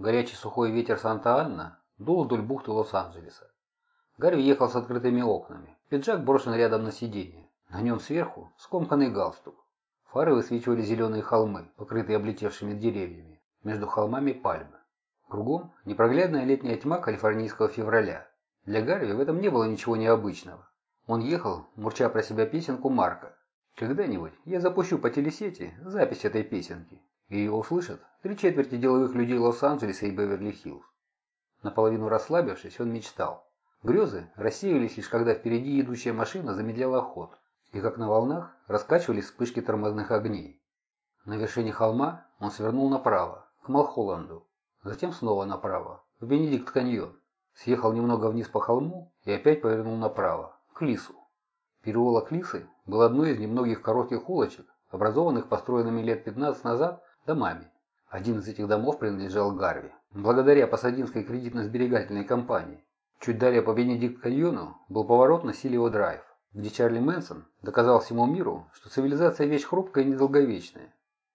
Горячий сухой ветер Санта-Анна дул вдоль бухты Лос-Анджелеса. Гарви ехал с открытыми окнами. Пиджак брошен рядом на сиденье. На нем сверху скомканный галстук. Фары высвечивали зеленые холмы, покрытые облетевшими деревьями. Между холмами пальмы. Кругом непроглядная летняя тьма калифорнийского февраля. Для Гарви в этом не было ничего необычного. Он ехал, мурча про себя песенку Марка. Когда-нибудь я запущу по телесети запись этой песенки, и ее услышат три четверти деловых людей Лос-Анджелеса и Беверли-Хиллз. Наполовину расслабившись, он мечтал. Грезы рассеялись лишь когда впереди идущая машина замедляла ход, и как на волнах раскачивались вспышки тормозных огней. На вершине холма он свернул направо, к Малхолланду, затем снова направо, в Бенедикт-каньон, съехал немного вниз по холму и опять повернул направо, к Лису. Переулок Лисы был одной из немногих коротких улочек, образованных построенными лет 15 назад домами. Один из этих домов принадлежал Гарви, благодаря Пасадинской кредитно-сберегательной компании. Чуть далее по Бенедикт-каньону был поворот на Силио-драйв, где Чарли Мэнсон доказал всему миру, что цивилизация вещь хрупкая и недолговечная.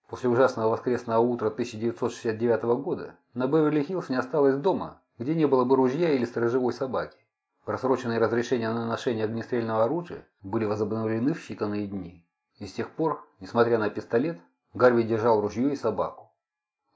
После ужасного воскресного утра 1969 года на Беверли-Хиллз не осталось дома, где не было бы ружья или сторожевой собаки. Просроченные разрешения на ношение огнестрельного оружия были возобновлены в считанные дни. И с тех пор, несмотря на пистолет, Гарви держал ружье и собаку.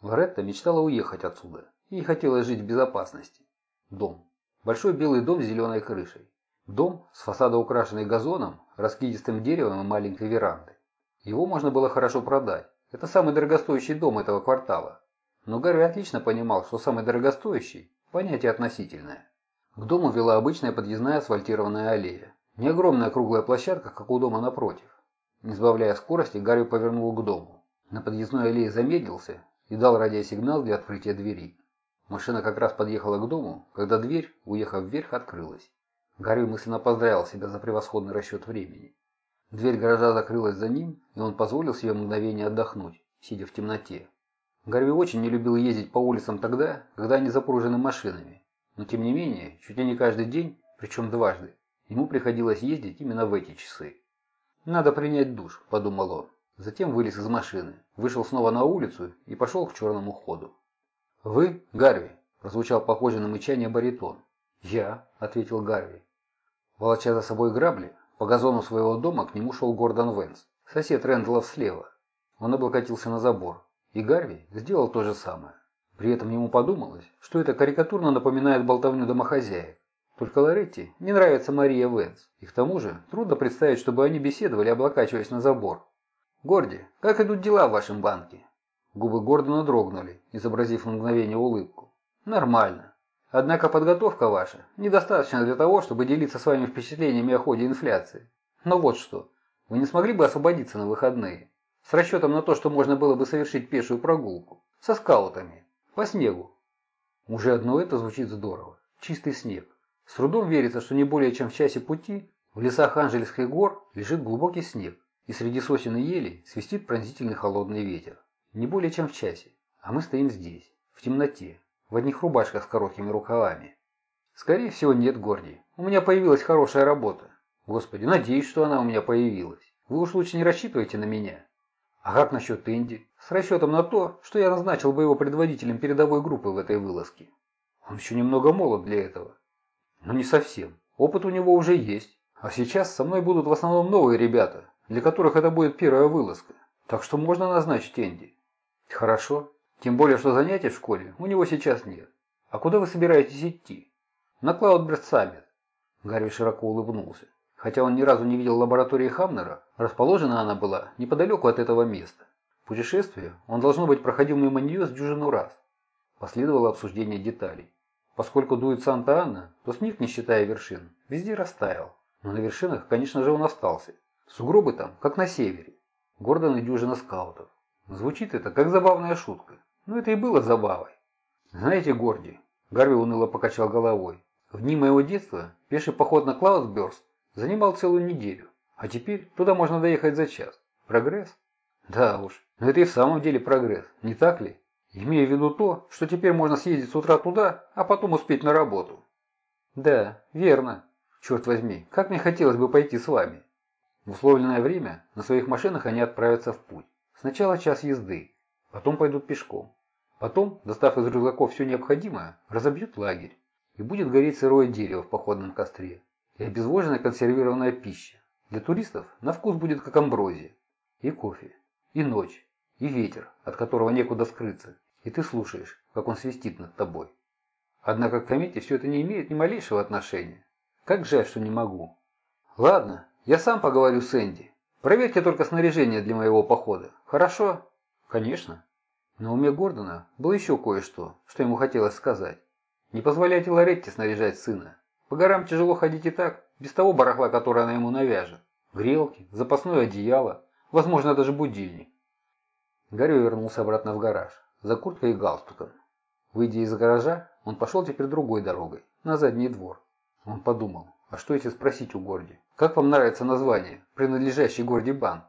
Лоретта мечтала уехать отсюда. Ей хотелось жить в безопасности. Дом. Большой белый дом с зеленой крышей. Дом с фасада украшенный газоном, раскидистым деревом и маленькой верандой. Его можно было хорошо продать. Это самый дорогостоящий дом этого квартала. Но Гарви отлично понимал, что самый дорогостоящий – понятие относительное. К дому вела обычная подъездная асфальтированная аллея. Не огромная круглая площадка, как у дома напротив. Не сбавляя скорости, Гарри повернул к дому. На подъездной аллее замедлился и дал радиосигнал для открытия двери. Машина как раз подъехала к дому, когда дверь, уехав вверх, открылась. Гарри мысленно поздравил себя за превосходный расчет времени. Дверь гаража закрылась за ним, и он позволил себе мгновение отдохнуть, сидя в темноте. Гарви очень не любил ездить по улицам тогда, когда они запружены машинами, но тем не менее, чуть ли не каждый день, причем дважды, ему приходилось ездить именно в эти часы. «Надо принять душ», – подумал он. Затем вылез из машины, вышел снова на улицу и пошел к черному ходу. «Вы, Гарви?» – прозвучал похожий на мычание баритон. «Я», – ответил Гарви. Волоча за собой грабли, по газону своего дома к нему шел Гордон Венс, сосед Рэндаллов слева. Он облокотился на забор, и Гарви сделал то же самое. При этом ему подумалось, что это карикатурно напоминает болтовню домохозяек. Только Лоретти не нравится Мария Венс, и к тому же трудно представить, чтобы они беседовали, облокачиваясь на забор. «Горди, как идут дела в вашем банке?» Губы Гордона дрогнули, изобразив мгновение улыбку. «Нормально. Однако подготовка ваша недостаточна для того, чтобы делиться с вами впечатлениями о ходе инфляции. Но вот что, вы не смогли бы освободиться на выходные? С расчетом на то, что можно было бы совершить пешую прогулку. Со скаутами. По снегу. Уже одно это звучит здорово. Чистый снег. С трудом верится, что не более чем в часе пути в лесах Анжельских гор лежит глубокий снег, и среди сосен и елей свистит пронзительный холодный ветер. Не более чем в часе. А мы стоим здесь, в темноте, в одних рубашках с короткими рукавами. Скорее всего, нет, Горди. У меня появилась хорошая работа. Господи, надеюсь, что она у меня появилась. Вы уж лучше не рассчитывайте на меня. А как насчет Энди? С расчетом на то, что я назначил бы его предводителем передовой группы в этой вылазке. Он еще немного молод для этого. Но не совсем. Опыт у него уже есть. А сейчас со мной будут в основном новые ребята, для которых это будет первая вылазка. Так что можно назначить Энди. Хорошо. Тем более, что занятий в школе у него сейчас нет. А куда вы собираетесь идти? На Клаудберт Саммит. Гарри широко улыбнулся. Хотя он ни разу не видел лаборатории Хамнера, расположена она была неподалеку от этого места. Путешествие он, должно быть, проходил мимо нее с дюжину раз. Последовало обсуждение деталей. Поскольку дует Санта-Анна, то снег, не считая вершин, везде растаял. Но на вершинах, конечно же, он остался. Сугробы там, как на севере. Гордон и дюжина скаутов. Звучит это, как забавная шутка. Но это и было забавой. Знаете, Горди, Гарви уныло покачал головой. В дни моего детства пеший поход на Клаусберст Занимал целую неделю. А теперь туда можно доехать за час. Прогресс? Да уж, но это и в самом деле прогресс, не так ли? Имея в виду то, что теперь можно съездить с утра туда, а потом успеть на работу. Да, верно. Черт возьми, как мне хотелось бы пойти с вами. В условленное время на своих машинах они отправятся в путь. Сначала час езды, потом пойдут пешком. Потом, достав из рюкзаков все необходимое, разобьют лагерь. И будет гореть сырое дерево в походном костре. И обезвоженная консервированная пища. Для туристов на вкус будет как амброзия. И кофе. И ночь. И ветер, от которого некуда скрыться. И ты слушаешь, как он свистит над тобой. Однако к комете все это не имеет ни малейшего отношения. Как жаль, что не могу. Ладно, я сам поговорю с Энди. Проверьте только снаряжение для моего похода. Хорошо? Конечно. На уме Гордона было еще кое-что, что ему хотелось сказать. Не позволяйте Лоретте снаряжать сына. По горам тяжело ходить и так, без того барахла, которое она ему навяжет. Грелки, запасное одеяло, возможно, даже будильник. Гарри вернулся обратно в гараж, за курткой и галстуком. Выйдя из гаража, он пошел теперь другой дорогой, на задний двор. Он подумал, а что если спросить у Горди? Как вам нравится название, принадлежащий Горди банк?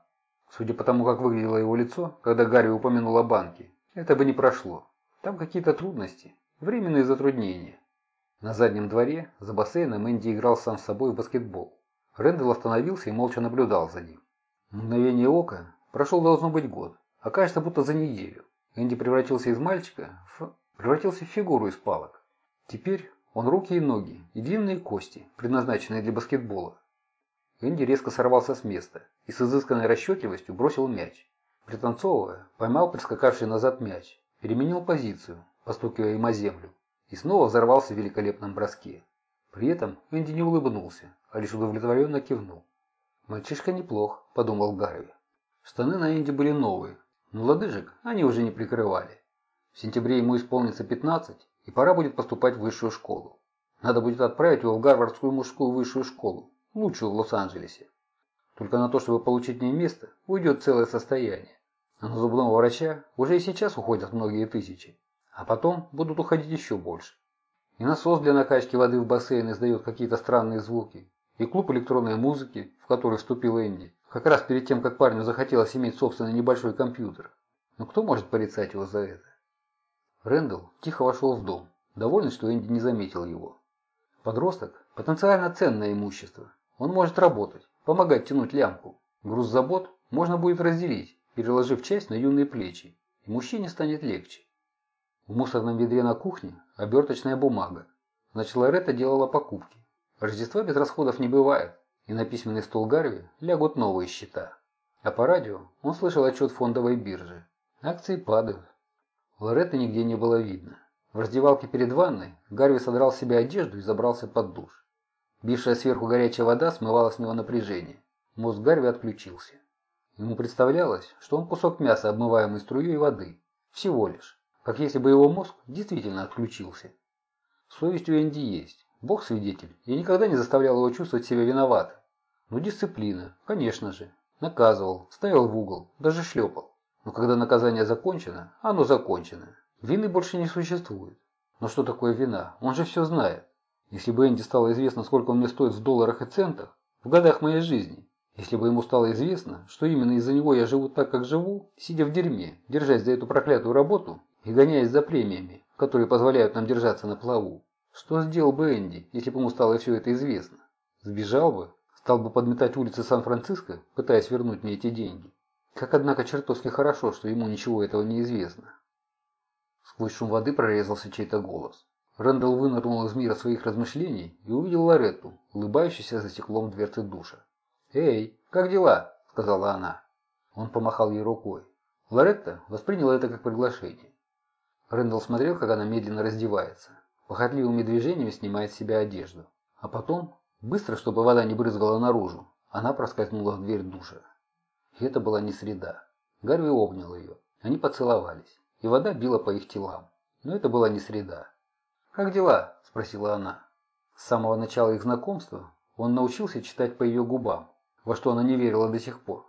Судя по тому, как выглядело его лицо, когда Гарри упомянул о банке, это бы не прошло. Там какие-то трудности, временные затруднения. На заднем дворе, за бассейном, Энди играл сам с собой в баскетбол. Рэндалл остановился и молча наблюдал за ним. Мгновение ока прошел должно быть год, а кажется, будто за неделю. Энди превратился из мальчика в... превратился в фигуру из палок. Теперь он руки и ноги, и длинные кости, предназначенные для баскетбола. Энди резко сорвался с места и с изысканной расчетливостью бросил мяч. Пританцовывая, поймал прискакавший назад мяч, переменил позицию, постукивая им о землю, и снова взорвался в великолепном броске. При этом Энди не улыбнулся, а лишь удовлетворенно кивнул. «Мальчишка неплох», – подумал Гарви. Штаны на Энди были новые, но лодыжек они уже не прикрывали. В сентябре ему исполнится 15, и пора будет поступать в высшую школу. Надо будет отправить его в Гарвардскую мужскую высшую школу, лучшую в Лос-Анджелесе. Только на то, чтобы получить в ней место, уйдет целое состояние. А на зубного врача уже и сейчас уходят многие тысячи. А потом будут уходить еще больше. И насос для накачки воды в бассейн издает какие-то странные звуки. И клуб электронной музыки, в который вступил Энди, как раз перед тем, как парню захотелось иметь собственный небольшой компьютер. Но кто может порицать его за это? Рэндалл тихо вошел в дом, довольный, что Энди не заметил его. Подросток – потенциально ценное имущество. Он может работать, помогать тянуть лямку. Груз забот можно будет разделить, переложив часть на юные плечи, и мужчине станет легче. В мусорном ведре на кухне оберточная бумага. Значит, Лоретта делала покупки. Рождества без расходов не бывает, и на письменный стол Гарви лягут новые счета. А по радио он слышал отчет фондовой биржи. Акции падают. Лоретты нигде не было видно. В раздевалке перед ванной Гарви содрал с себя одежду и забрался под душ. Бившая сверху горячая вода смывала с него напряжение. Мозг Гарви отключился. Ему представлялось, что он кусок мяса, обмываемый струей воды. Всего лишь. Как если бы его мозг действительно отключился. Совесть у Энди есть. Бог свидетель. Я никогда не заставлял его чувствовать себя виноватым. Но дисциплина, конечно же. Наказывал, ставил в угол, даже шлепал. Но когда наказание закончено, оно закончено. Вины больше не существует. Но что такое вина? Он же все знает. Если бы Энди стало известно, сколько он мне стоит в долларах и центах, в годах моей жизни, если бы ему стало известно, что именно из-за него я живу так, как живу, сидя в дерьме, держась за эту проклятую работу и гоняясь за премиями, которые позволяют нам держаться на плаву, что сделал бы Энди, если бы ему стало все это известно? Сбежал бы? Стал бы подметать улицы Сан-Франциско, пытаясь вернуть мне эти деньги? Как, однако, чертовски хорошо, что ему ничего этого не известно. Сквозь шум воды прорезался чей-то голос. Рэндалл вынырнул из мира своих размышлений и увидел Лоретту, улыбающуюся за стеклом дверцы душа. «Эй, как дела?» – сказала она. Он помахал ей рукой. Лоретта восприняла это как приглашение. Рэндалл смотрел, как она медленно раздевается. Похотливыми движениями снимает с себя одежду. А потом, быстро, чтобы вода не брызгала наружу, она проскользнула в дверь душа. И это была не среда. Гарви обнял ее. Они поцеловались и вода била по их телам. Но это была не среда. «Как дела?» – спросила она. С самого начала их знакомства он научился читать по ее губам, во что она не верила до сих пор.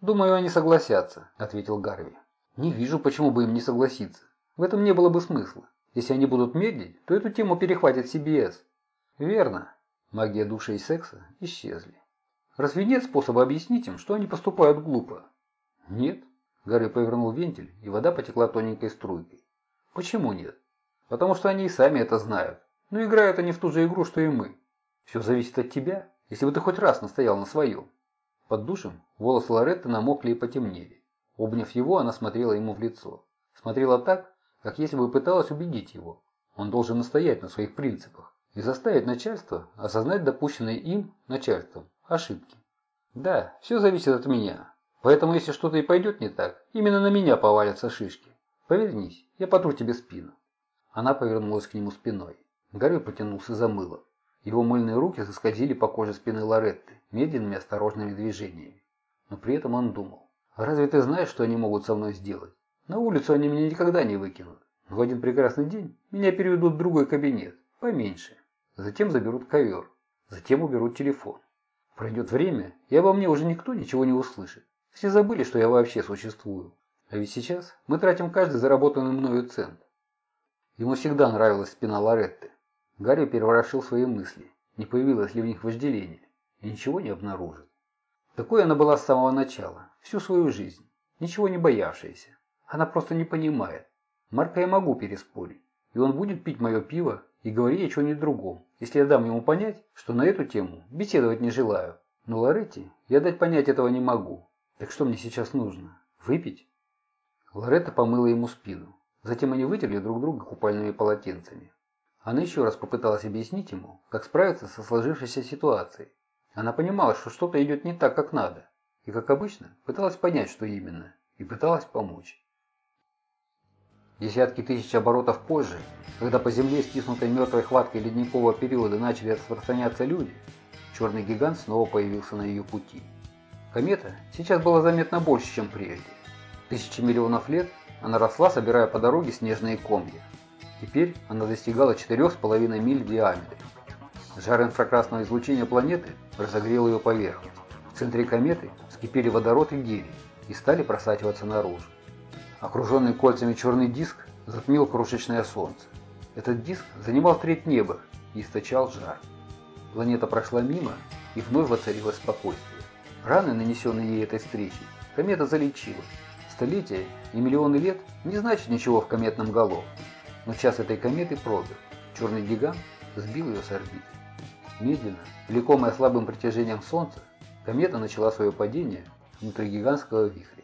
«Думаю, они согласятся», – ответил Гарви. «Не вижу, почему бы им не согласиться. В этом не было бы смысла. Если они будут медлить, то эту тему перехватит CBS». «Верно». Магия души и секса исчезли. «Разве нет способа объяснить им, что они поступают глупо?» «Нет. Гарри повернул вентиль, и вода потекла тоненькой струйкой. Почему нет? Потому что они и сами это знают. Но играют они в ту же игру, что и мы. Все зависит от тебя, если бы ты хоть раз настоял на своем. Под душем волосы Лоретты намокли и потемнели. Обняв его, она смотрела ему в лицо. Смотрела так, как если бы пыталась убедить его. Он должен настоять на своих принципах и заставить начальство осознать допущенные им, начальством, ошибки. Да, все зависит от меня. Поэтому если что-то и пойдет не так, именно на меня повалятся шишки. Повернись, я потру тебе спину. Она повернулась к нему спиной. Гарри потянулся за мылом. Его мыльные руки заскользили по коже спины Лоретты медленными осторожными движениями. Но при этом он думал. «Разве ты знаешь, что они могут со мной сделать? На улицу они меня никогда не выкинут. В один прекрасный день меня переведут в другой кабинет, поменьше. Затем заберут ковер. Затем уберут телефон. Пройдет время, и обо мне уже никто ничего не услышит. Все забыли, что я вообще существую. А ведь сейчас мы тратим каждый заработанный мною цент. Ему всегда нравилась спина Лоретты. Гарри переворошил свои мысли, не появилось ли в них вожделение, и ничего не обнаружил. Такой она была с самого начала, всю свою жизнь, ничего не боявшаяся. Она просто не понимает. Марка я могу переспорить, и он будет пить мое пиво и говорить о чем-нибудь другом, если я дам ему понять, что на эту тему беседовать не желаю. Но Лоретте я дать понять этого не могу. Так что мне сейчас нужно? Выпить? Лоретта помыла ему спину. Затем они вытерли друг друга купальными полотенцами. Она еще раз попыталась объяснить ему, как справиться со сложившейся ситуацией. Она понимала, что что-то идет не так, как надо. И, как обычно, пыталась понять, что именно. И пыталась помочь. Десятки тысяч оборотов позже, когда по земле, стиснутой мертвой хваткой ледникового периода, начали распространяться люди, черный гигант снова появился на ее пути. Комета сейчас была заметно больше, чем прежде. Тысячи миллионов лет она росла, собирая по дороге снежные комья. Теперь она достигала 4,5 миль в диаметре. Жар инфракрасного излучения планеты разогрел ее поверхность. В центре кометы вскипели водород и гелий и стали просачиваться наружу. Окруженный кольцами черный диск затмил крошечное солнце. Этот диск занимал треть неба и источал жар. Планета прошла мимо, и вновь воцарилось спокойствие. Раны, нанесенные ей этой встречей, комета залечила. Столетия и миллионы лет не значит ничего в кометном голов. Но час этой кометы пробил. Черный гигант сбил ее с орбиты. Медленно, влекомая слабым притяжением Солнца, комета начала свое падение внутри гигантского вихря.